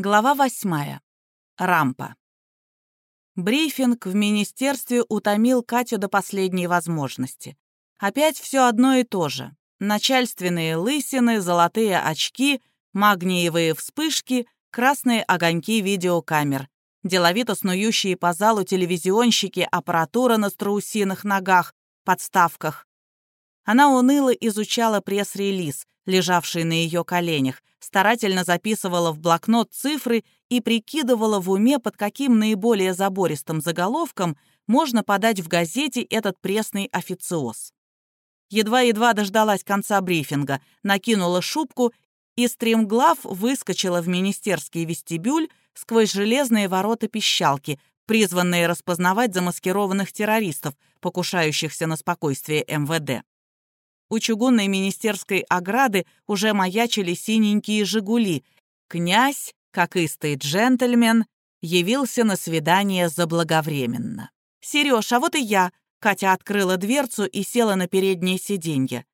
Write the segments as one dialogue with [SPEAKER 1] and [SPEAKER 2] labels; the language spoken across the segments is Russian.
[SPEAKER 1] Глава восьмая. Рампа. Брифинг в министерстве утомил Катю до последней возможности. Опять все одно и то же. Начальственные лысины, золотые очки, магниевые вспышки, красные огоньки видеокамер, деловито снующие по залу телевизионщики, аппаратура на страусиных ногах, подставках. Она уныло изучала пресс-релиз, лежавший на ее коленях, старательно записывала в блокнот цифры и прикидывала в уме, под каким наиболее забористым заголовком можно подать в газете этот пресный официоз. Едва-едва дождалась конца брифинга, накинула шубку и стремглав выскочила в министерский вестибюль сквозь железные ворота пищалки, призванные распознавать замаскированных террористов, покушающихся на спокойствие МВД. У чугунной министерской ограды уже маячили синенькие «Жигули». Князь, как истый джентльмен, явился на свидание заблаговременно. «Серёж, а вот и я!» Катя открыла дверцу и села на переднее сиденье.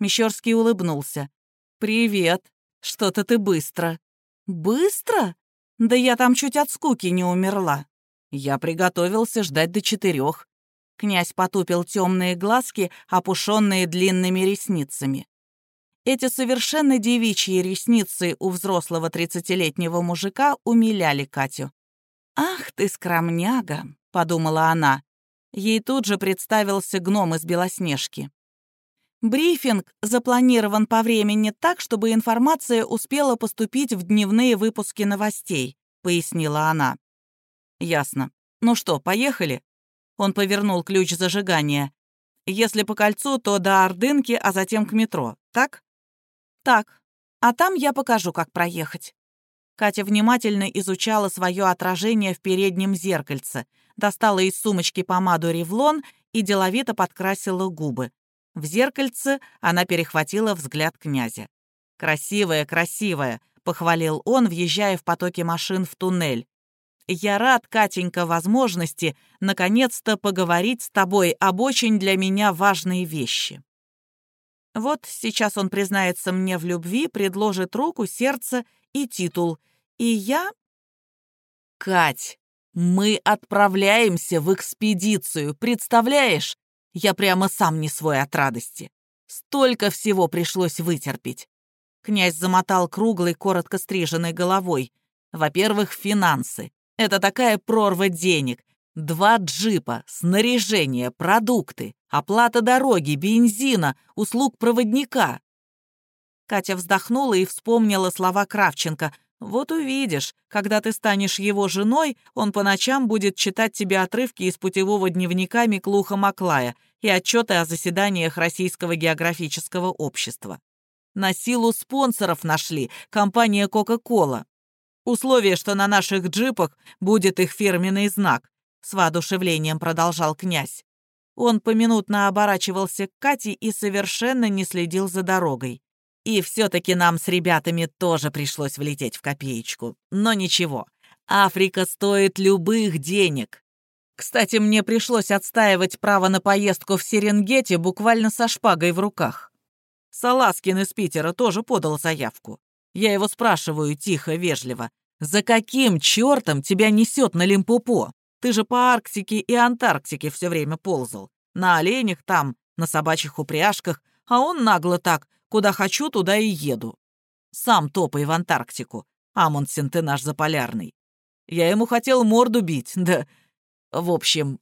[SPEAKER 1] Мещерский улыбнулся. «Привет. Что-то ты быстро». «Быстро? Да я там чуть от скуки не умерла. Я приготовился ждать до четырех. Князь потупил темные глазки, опушенные длинными ресницами. Эти совершенно девичьи ресницы у взрослого тридцатилетнего мужика умиляли Катю. «Ах ты, скромняга!» — подумала она. Ей тут же представился гном из Белоснежки. Брифинг запланирован по времени так, чтобы информация успела поступить в дневные выпуски новостей, пояснила она. Ясно. Ну что, поехали? Он повернул ключ зажигания. Если по кольцу, то до Ордынки, а затем к метро, так? Так. А там я покажу, как проехать. Катя внимательно изучала свое отражение в переднем зеркальце, достала из сумочки помаду «Ревлон» и деловито подкрасила губы. В зеркальце она перехватила взгляд князя. «Красивая, красивая», — похвалил он, въезжая в потоки машин в туннель. Я рад, Катенька, возможности наконец-то поговорить с тобой об очень для меня важной вещи. Вот сейчас он признается мне в любви, предложит руку, сердце и титул. И я... Кать, мы отправляемся в экспедицию, представляешь? Я прямо сам не свой от радости. Столько всего пришлось вытерпеть. Князь замотал круглой, коротко стриженной головой. Во-первых, финансы. Это такая прорва денег. Два джипа, снаряжение, продукты, оплата дороги, бензина, услуг проводника. Катя вздохнула и вспомнила слова Кравченко. «Вот увидишь, когда ты станешь его женой, он по ночам будет читать тебе отрывки из путевого дневника Миклуха Маклая и отчеты о заседаниях Российского географического общества. На силу спонсоров нашли компания «Кока-кола». Условие, что на наших джипах будет их фирменный знак», — с воодушевлением продолжал князь. Он поминутно оборачивался к Кате и совершенно не следил за дорогой. И все-таки нам с ребятами тоже пришлось влететь в копеечку. Но ничего, Африка стоит любых денег. Кстати, мне пришлось отстаивать право на поездку в Серенгети буквально со шпагой в руках. Саласкин из Питера тоже подал заявку. Я его спрашиваю тихо, вежливо. «За каким чертом тебя несет на Лимпопо? Ты же по Арктике и Антарктике все время ползал. На оленях там, на собачьих упряжках, а он нагло так, куда хочу, туда и еду. Сам топай в Антарктику, Амундсен ты наш заполярный. Я ему хотел морду бить, да... В общем,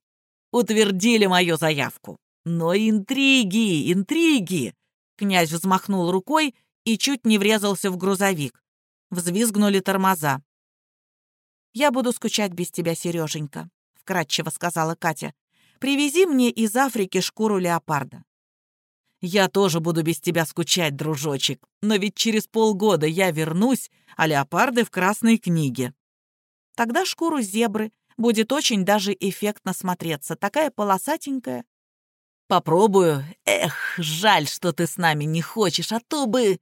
[SPEAKER 1] утвердили мою заявку. Но интриги, интриги!» Князь взмахнул рукой и чуть не врезался в грузовик. Взвизгнули тормоза. «Я буду скучать без тебя, Сереженька», — вкратчиво сказала Катя. «Привези мне из Африки шкуру леопарда». «Я тоже буду без тебя скучать, дружочек, но ведь через полгода я вернусь, а леопарды в красной книге». «Тогда шкуру зебры. Будет очень даже эффектно смотреться. Такая полосатенькая». «Попробую. Эх, жаль, что ты с нами не хочешь, а то бы...»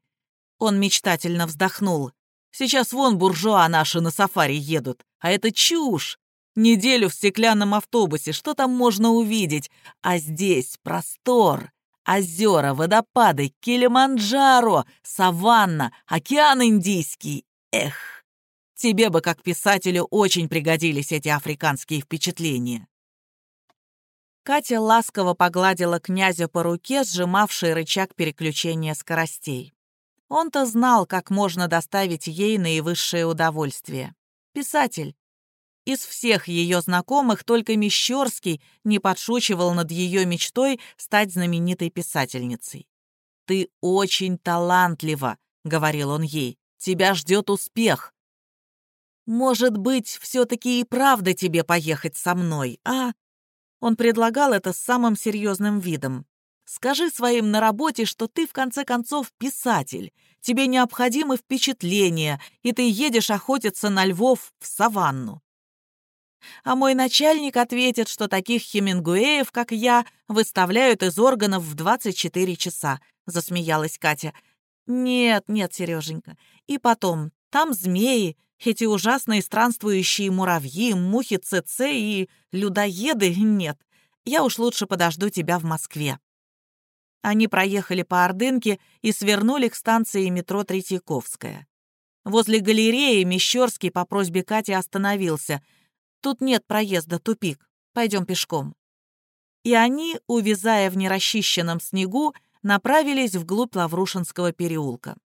[SPEAKER 1] Он мечтательно вздохнул. «Сейчас вон буржуа наши на сафари едут, а это чушь. Неделю в стеклянном автобусе, что там можно увидеть? А здесь простор, озера, водопады, Килиманджаро, саванна, океан Индийский. Эх, Тебе бы, как писателю, очень пригодились эти африканские впечатления». Катя ласково погладила князя по руке, сжимавший рычаг переключения скоростей. Он-то знал, как можно доставить ей наивысшее удовольствие. Писатель. Из всех ее знакомых только Мещерский не подшучивал над ее мечтой стать знаменитой писательницей. «Ты очень талантлива», — говорил он ей. «Тебя ждет успех». «Может быть, все-таки и правда тебе поехать со мной, а?» Он предлагал это с самым серьезным видом. «Скажи своим на работе, что ты, в конце концов, писатель. Тебе необходимы впечатления, и ты едешь охотиться на львов в саванну». А мой начальник ответит, что таких Хемингуэев, как я, выставляют из органов в 24 часа, засмеялась Катя. Нет, нет, Сереженька. И потом, там змеи, эти ужасные странствующие муравьи, мухи ЦЦ и людоеды нет. Я уж лучше подожду тебя в Москве». Они проехали по Ордынке и свернули к станции метро Третьяковская. Возле галереи Мещерский по просьбе Кати остановился. «Тут нет проезда, тупик. Пойдем пешком». И они, увязая в нерасчищенном снегу, направились вглубь Лаврушинского переулка.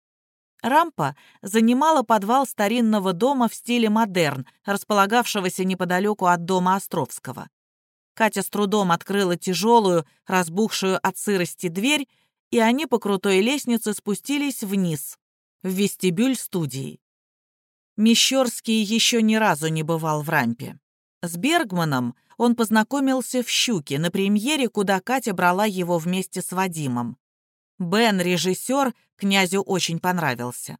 [SPEAKER 1] Рампа занимала подвал старинного дома в стиле модерн, располагавшегося неподалеку от дома Островского. Катя с трудом открыла тяжелую, разбухшую от сырости дверь, и они по крутой лестнице спустились вниз, в вестибюль студии. Мещерский еще ни разу не бывал в рампе. С Бергманом он познакомился в «Щуке» на премьере, куда Катя брала его вместе с Вадимом. Бен, режиссер, князю очень понравился.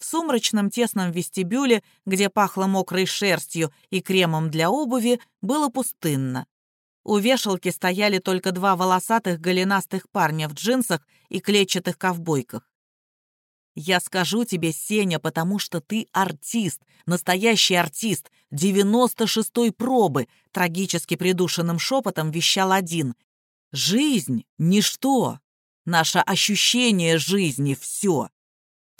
[SPEAKER 1] В сумрачном тесном вестибюле, где пахло мокрой шерстью и кремом для обуви, было пустынно. У вешалки стояли только два волосатых голенастых парня в джинсах и клетчатых ковбойках. «Я скажу тебе, Сеня, потому что ты артист, настоящий артист, 96-й пробы», трагически придушенным шепотом вещал один. «Жизнь — ничто, наше ощущение жизни — все.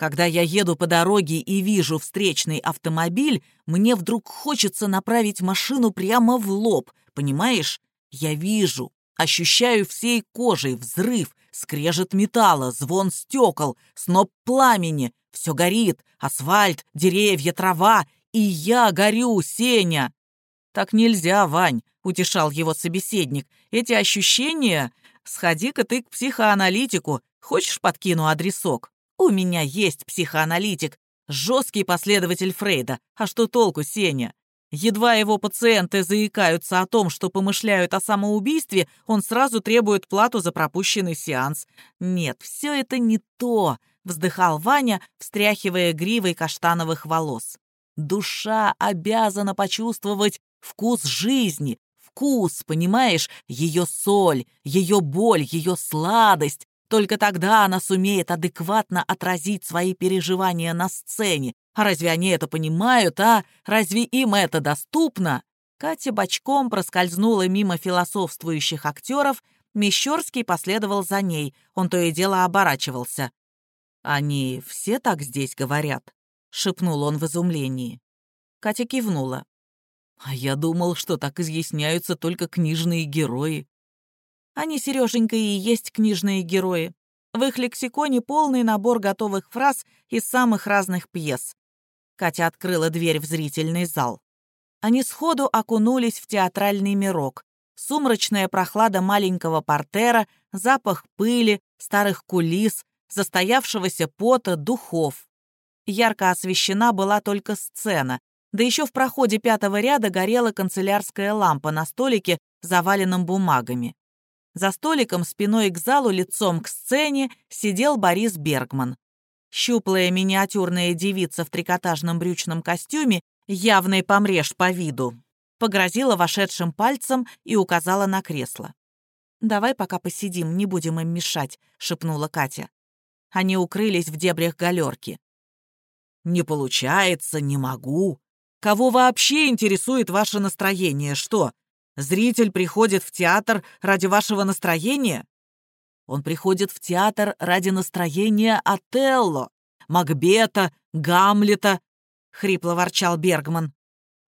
[SPEAKER 1] Когда я еду по дороге и вижу встречный автомобиль, мне вдруг хочется направить машину прямо в лоб, понимаешь? Я вижу, ощущаю всей кожей взрыв, скрежет металла, звон стекол, сноп пламени, все горит, асфальт, деревья, трава, и я горю, Сеня. Так нельзя, Вань, утешал его собеседник. Эти ощущения Сходи-ка ты к психоаналитику. Хочешь, подкину адресок? У меня есть психоаналитик, жесткий последователь Фрейда. А что толку, Сеня? Едва его пациенты заикаются о том, что помышляют о самоубийстве, он сразу требует плату за пропущенный сеанс. Нет, все это не то, вздыхал Ваня, встряхивая гривой каштановых волос. Душа обязана почувствовать вкус жизни, вкус, понимаешь? Ее соль, ее боль, ее сладость. Только тогда она сумеет адекватно отразить свои переживания на сцене. А разве они это понимают, а? Разве им это доступно? Катя бочком проскользнула мимо философствующих актеров, Мещерский последовал за ней, он то и дело оборачивался. «Они все так здесь говорят?» — шепнул он в изумлении. Катя кивнула. А я думал, что так изъясняются только книжные герои. Они, Сереженька, и есть книжные герои. В их лексиконе полный набор готовых фраз из самых разных пьес. Катя открыла дверь в зрительный зал. Они сходу окунулись в театральный мирок. Сумрачная прохлада маленького портера, запах пыли, старых кулис, застоявшегося пота, духов. Ярко освещена была только сцена, да еще в проходе пятого ряда горела канцелярская лампа на столике, заваленном бумагами. За столиком спиной к залу, лицом к сцене, сидел Борис Бергман. Щуплая миниатюрная девица в трикотажном брючном костюме, явный помреж по виду, погрозила вошедшим пальцем и указала на кресло. «Давай пока посидим, не будем им мешать», — шепнула Катя. Они укрылись в дебрях галерки. «Не получается, не могу», Кого вообще интересует ваше настроение? Что, зритель приходит в театр ради вашего настроения? Он приходит в театр ради настроения Отелло, Макбета, Гамлета. — хрипло ворчал Бергман.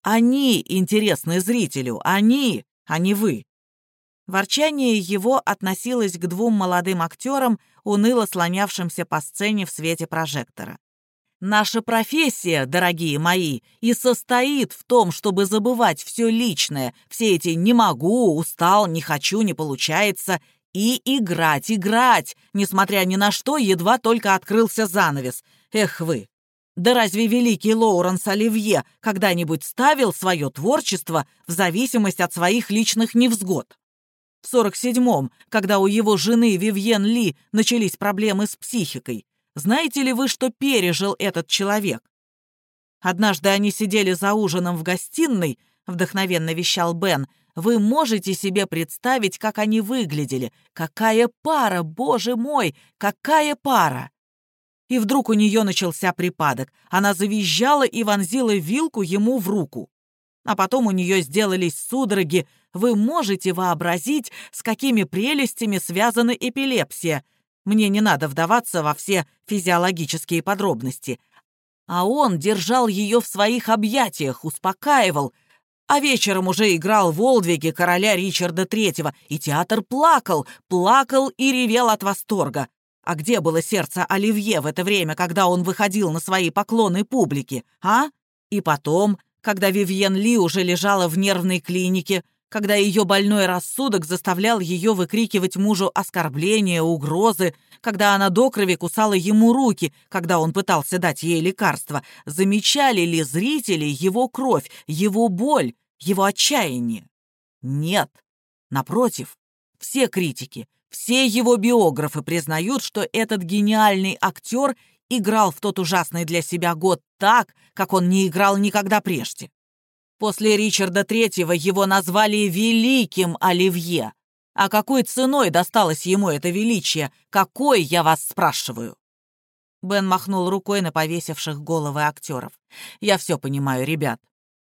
[SPEAKER 1] «Они интересны зрителю, они, а не вы». Ворчание его относилось к двум молодым актерам, уныло слонявшимся по сцене в свете прожектора. Наша профессия, дорогие мои, и состоит в том, чтобы забывать все личное, все эти «не могу», «устал», «не хочу», «не получается», и играть, играть, несмотря ни на что, едва только открылся занавес. Эх вы! Да разве великий Лоуренс Оливье когда-нибудь ставил свое творчество в зависимость от своих личных невзгод? В 47-м, когда у его жены Вивьен Ли начались проблемы с психикой, знаете ли вы, что пережил этот человек? Однажды они сидели за ужином в гостиной, вдохновенно вещал Бен. Вы можете себе представить, как они выглядели? Какая пара, боже мой, какая пара! И вдруг у нее начался припадок. Она завизжала и вонзила вилку ему в руку. А потом у нее сделались судороги. Вы можете вообразить, с какими прелестями связана эпилепсия. Мне не надо вдаваться во все физиологические подробности. А он держал ее в своих объятиях, успокаивал, а вечером уже играл в Олдвиге короля Ричарда Третьего, и театр плакал, плакал и ревел от восторга. А где было сердце Оливье в это время, когда он выходил на свои поклоны публике, а? И потом, когда Вивьен Ли уже лежала в нервной клинике, когда ее больной рассудок заставлял ее выкрикивать мужу оскорбления, угрозы, когда она до крови кусала ему руки, когда он пытался дать ей лекарство, замечали ли зрители его кровь, его боль, его отчаяние? Нет. Напротив, все критики, все его биографы признают, что этот гениальный актер играл в тот ужасный для себя год так, как он не играл никогда прежде. После Ричарда Третьего его назвали Великим Оливье. А какой ценой досталось ему это величие? Какой, я вас спрашиваю?» Бен махнул рукой на повесивших головы актеров. «Я все понимаю, ребят.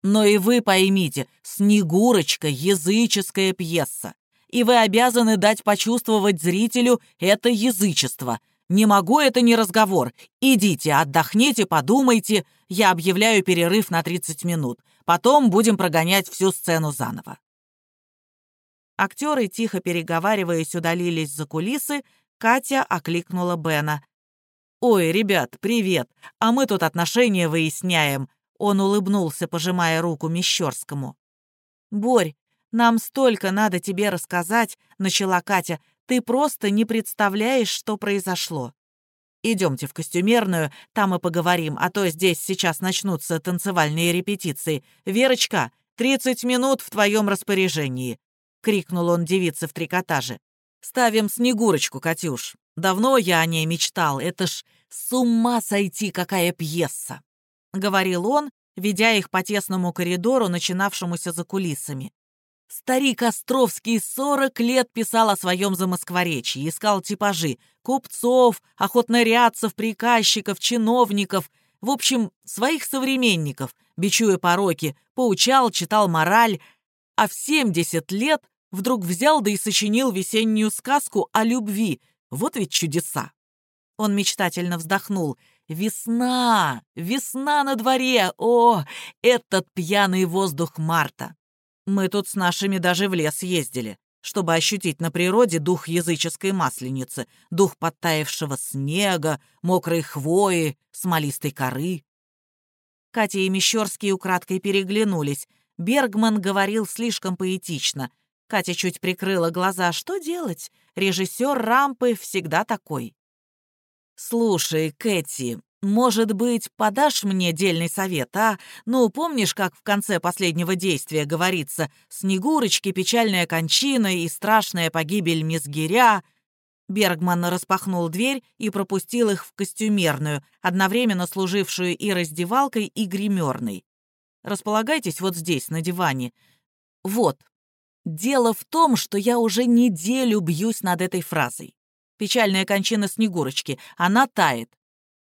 [SPEAKER 1] Но и вы поймите, «Снегурочка» — языческая пьеса. И вы обязаны дать почувствовать зрителю это язычество. Не могу, это не разговор. Идите, отдохните, подумайте. Я объявляю перерыв на 30 минут. Потом будем прогонять всю сцену заново. Актеры, тихо переговариваясь, удалились за кулисы. Катя окликнула Бена. «Ой, ребят, привет! А мы тут отношения выясняем!» Он улыбнулся, пожимая руку Мещерскому. «Борь, нам столько надо тебе рассказать», — начала Катя. «Ты просто не представляешь, что произошло». Идемте в костюмерную, там и поговорим, а то здесь сейчас начнутся танцевальные репетиции. Верочка, тридцать минут в твоем распоряжении!» — крикнул он девице в трикотаже. «Ставим Снегурочку, Катюш. Давно я о ней мечтал. Это ж с ума сойти, какая пьеса!» — говорил он, ведя их по тесному коридору, начинавшемуся за кулисами. Старик Островский сорок лет писал о своем замоскворечье, искал типажи купцов, охотнорядцев, приказчиков, чиновников, в общем, своих современников, бичуя пороки, поучал, читал мораль, а в семьдесят лет вдруг взял да и сочинил весеннюю сказку о любви. Вот ведь чудеса. Он мечтательно вздохнул. «Весна! Весна на дворе! О, этот пьяный воздух марта! Мы тут с нашими даже в лес ездили, чтобы ощутить на природе дух языческой масленицы, дух подтаявшего снега, мокрой хвои, смолистой коры. Катя и Мещерский украдкой переглянулись. Бергман говорил слишком поэтично. Катя чуть прикрыла глаза. Что делать? Режиссер рампы всегда такой. «Слушай, Кэти, «Может быть, подашь мне дельный совет, а? Ну, помнишь, как в конце последнего действия говорится «Снегурочки, печальная кончина и страшная погибель Мизгиря»?» Бергман распахнул дверь и пропустил их в костюмерную, одновременно служившую и раздевалкой, и гримерной. «Располагайтесь вот здесь, на диване. Вот. Дело в том, что я уже неделю бьюсь над этой фразой. Печальная кончина Снегурочки. Она тает.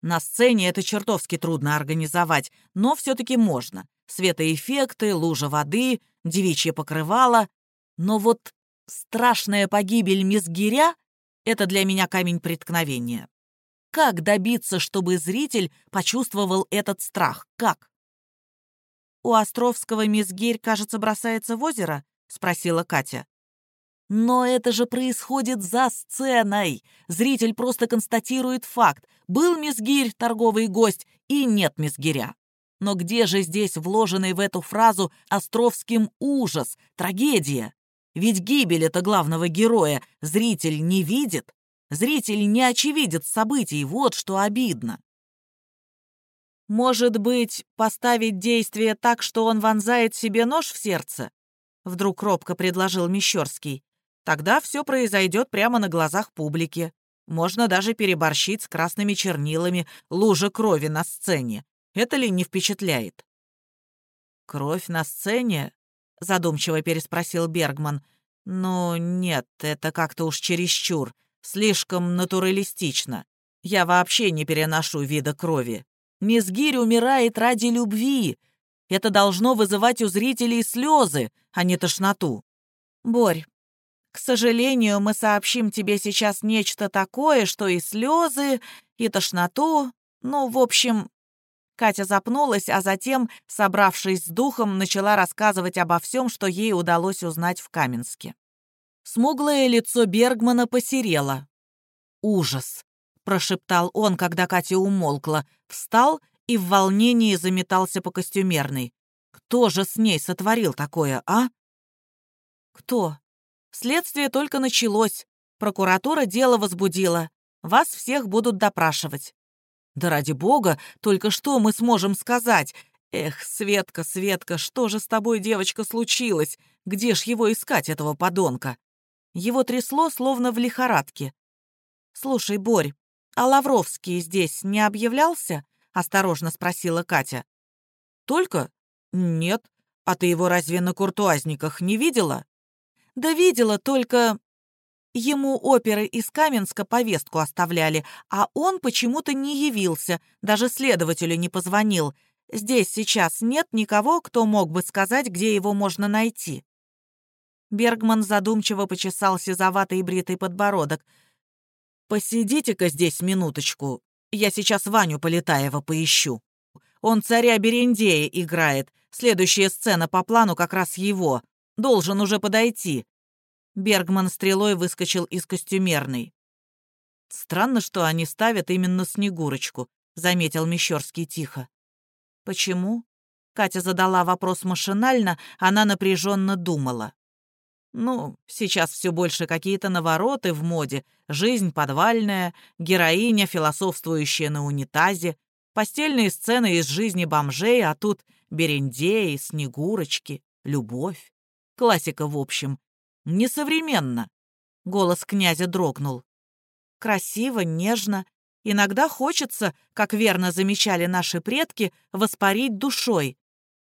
[SPEAKER 1] На сцене это чертовски трудно организовать, но все-таки можно. Светоэффекты, лужа воды, девичье покрывало. Но вот страшная погибель Мизгиря — это для меня камень преткновения. Как добиться, чтобы зритель почувствовал этот страх? Как? у Островского мисс Гирь, кажется, бросается в озеро?» — спросила Катя. «Но это же происходит за сценой. Зритель просто констатирует факт. Был мисс Гирь, торговый гость, и нет мисс Гиря. Но где же здесь вложенный в эту фразу Островским ужас, трагедия? Ведь гибель это главного героя зритель не видит. Зритель не очевидит событий, вот что обидно. Может быть, поставить действие так, что он вонзает себе нож в сердце? Вдруг робко предложил Мещерский. Тогда все произойдет прямо на глазах публики. Можно даже переборщить с красными чернилами, лужа крови на сцене. Это ли не впечатляет? «Кровь на сцене?» — задумчиво переспросил Бергман. «Ну, нет, это как-то уж чересчур. Слишком натуралистично. Я вообще не переношу вида крови. Мисс Гирь умирает ради любви. Это должно вызывать у зрителей слезы, а не тошноту. Борь, к сожалению, мы сообщим тебе сейчас нечто такое, что и слезы, и тошноту, ну, в общем... Катя запнулась, а затем, собравшись с духом, начала рассказывать обо всем, что ей удалось узнать в Каменске. Смуглое лицо Бергмана посерело. «Ужас!» — прошептал он, когда Катя умолкла, встал и в волнении заметался по костюмерной. «Кто же с ней сотворил такое, а?» «Кто?» «Следствие только началось. Прокуратура дело возбудила. Вас всех будут допрашивать». Да ради бога, только что мы сможем сказать? Эх, Светка, Светка, что же с тобой, девочка, случилось? Где ж его искать, этого подонка? Его трясло, словно в лихорадке. «Слушай, Борь, а Лавровский здесь не объявлялся?» — осторожно спросила Катя. «Только? Нет. А ты его разве на куртуазниках не видела?» «Да видела, только Ему оперы из Каменска повестку оставляли, а он почему-то не явился, даже следователю не позвонил. Здесь сейчас нет никого, кто мог бы сказать, где его можно найти». Бергман задумчиво почесал сизоватый бритый подбородок. «Посидите-ка здесь минуточку. Я сейчас Ваню Полетаева поищу. Он царя Берендея играет. Следующая сцена по плану как раз его. Должен уже подойти. Бергман стрелой выскочил из костюмерной. «Странно, что они ставят именно Снегурочку», — заметил Мещерский тихо. «Почему?» Катя задала вопрос машинально, она напряженно думала. «Ну, сейчас все больше какие-то навороты в моде, жизнь подвальная, героиня, философствующая на унитазе, постельные сцены из жизни бомжей, а тут берендеи, снегурочки, любовь. Классика в общем. Несовременно. Голос князя дрогнул. Красиво, нежно. Иногда хочется, как верно замечали наши предки, воспарить душой.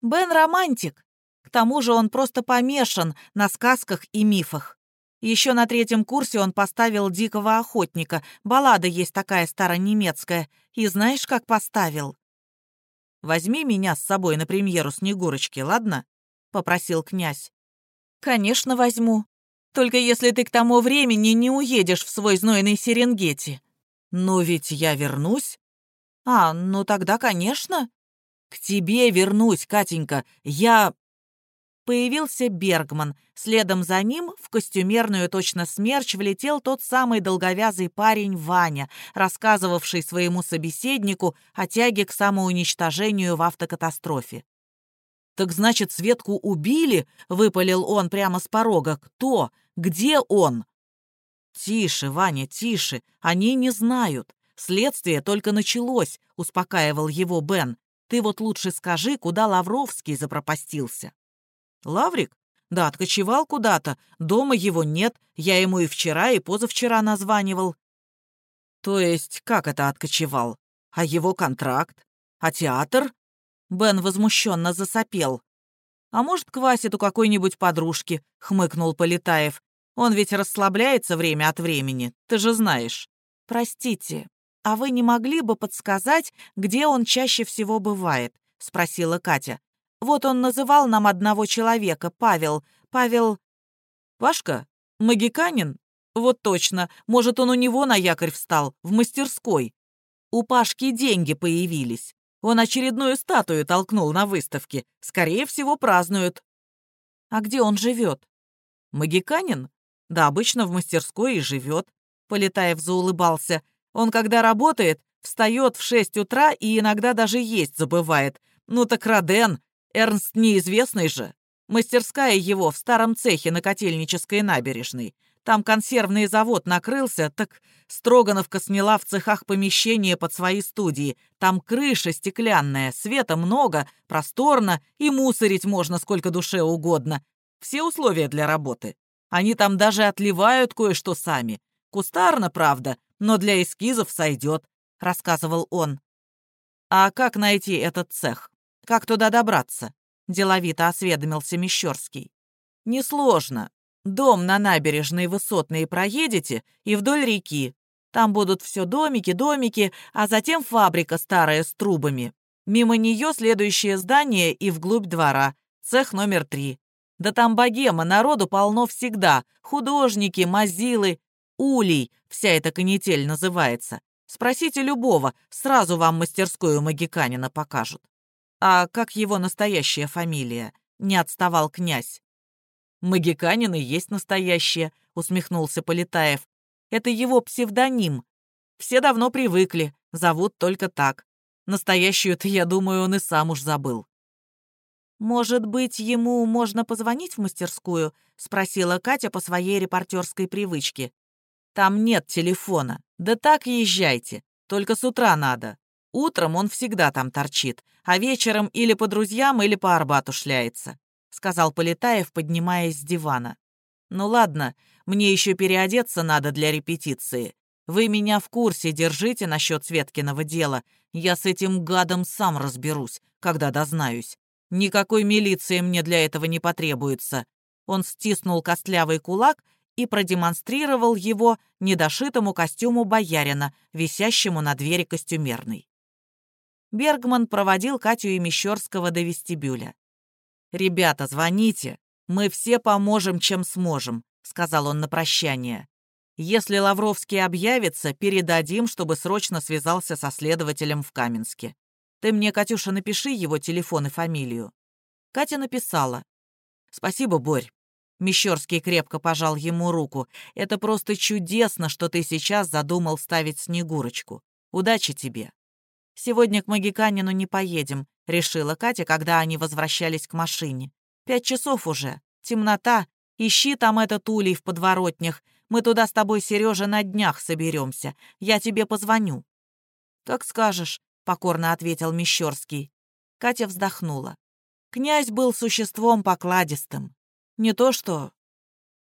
[SPEAKER 1] Бен романтик. К тому же он просто помешан на сказках и мифах. Еще на третьем курсе он поставил «Дикого охотника». Баллада есть такая старонемецкая. И знаешь, как поставил? «Возьми меня с собой на премьеру Снегурочки, ладно?» — попросил князь. «Конечно, возьму. Только если ты к тому времени не уедешь в свой знойный Серенгети». «Но ведь я вернусь». «А, ну тогда, конечно». «К тебе вернусь, Катенька. Я...» Появился Бергман. Следом за ним в костюмерную точно смерч влетел тот самый долговязый парень Ваня, рассказывавший своему собеседнику о тяге к самоуничтожению в автокатастрофе. «Так значит, Светку убили?» — выпалил он прямо с порога. «Кто? Где он?» «Тише, Ваня, тише. Они не знают. Следствие только началось», — успокаивал его Бен. «Ты вот лучше скажи, куда Лавровский запропастился». «Лаврик? Да, откочевал куда-то. Дома его нет. Я ему и вчера, и позавчера названивал». «То есть как это откочевал? А его контракт? А театр?» Бен возмущенно засопел. «А может, квасит у какой-нибудь подружки?» — хмыкнул Полетаев. «Он ведь расслабляется время от времени, ты же знаешь». «Простите, а вы не могли бы подсказать, где он чаще всего бывает?» — спросила Катя. «Вот он называл нам одного человека, Павел. Павел...» «Пашка? Магиканин? Вот точно. Может, он у него на якорь встал, в мастерской. У Пашки деньги появились. Он очередную статую толкнул на выставке. Скорее всего, празднуют. А где он живет? Магиканин? Да, обычно в мастерской и живет. Полетаев заулыбался. Он, когда работает, встает в шесть утра и иногда даже есть забывает. Ну так Роден, Эрнст неизвестный же. Мастерская его в старом цехе на Котельнической набережной. Там консервный завод накрылся, так Строгановка сняла в цехах помещение под свои студии. Там крыша стеклянная, света много, просторно, и мусорить можно сколько душе угодно. Все условия для работы. Они там даже отливают кое-что сами. Кустарно, правда, но для эскизов сойдет», — рассказывал он. «А как найти этот цех? Как туда добраться?» — деловито осведомился Мещерский. «Несложно. Дом на набережной Высотной проедете и вдоль реки. Там будут все домики, домики, а затем фабрика старая с трубами. Мимо нее следующее здание и вглубь двора, цех номер три. Да там богема, народу полно всегда. Художники, мазилы, улей, вся эта канитель называется. Спросите любого, сразу вам мастерскую магиканина покажут. А как его настоящая фамилия? Не отставал князь. «Магиканин и есть настоящее», — усмехнулся Полетаев. «Это его псевдоним. Все давно привыкли, зовут только так. Настоящую-то, я думаю, он и сам уж забыл». «Может быть, ему можно позвонить в мастерскую?» — спросила Катя по своей репортерской привычке. «Там нет телефона. Да так езжайте. Только с утра надо. Утром он всегда там торчит, а вечером или по друзьям, или по Арбату шляется сказал Полетаев, поднимаясь с дивана. «Ну ладно, мне еще переодеться надо для репетиции. Вы меня в курсе держите насчет Светкиного дела. Я с этим гадом сам разберусь, когда дознаюсь. Никакой милиции мне для этого не потребуется». Он стиснул костлявый кулак и продемонстрировал его недошитому костюму боярина, висящему на двери костюмерной. Бергман проводил Катю и Мещерского до вестибюля. «Ребята, звоните. Мы все поможем, чем сможем», — сказал он на прощание. «Если Лавровский объявится, передадим, чтобы срочно связался со следователем в Каменске. Ты мне, Катюша, напиши его телефон и фамилию». Катя написала. «Спасибо, Борь». Мещерский крепко пожал ему руку. «Это просто чудесно, что ты сейчас задумал ставить Снегурочку. Удачи тебе». «Сегодня к Магиканину не поедем. — решила Катя, когда они возвращались к машине. «Пять часов уже. Темнота. Ищи там этот улей в подворотнях. Мы туда с тобой, Сережа, на днях соберемся. Я тебе позвоню». «Как скажешь», — покорно ответил Мещерский. Катя вздохнула. Князь был существом покладистым. Не то что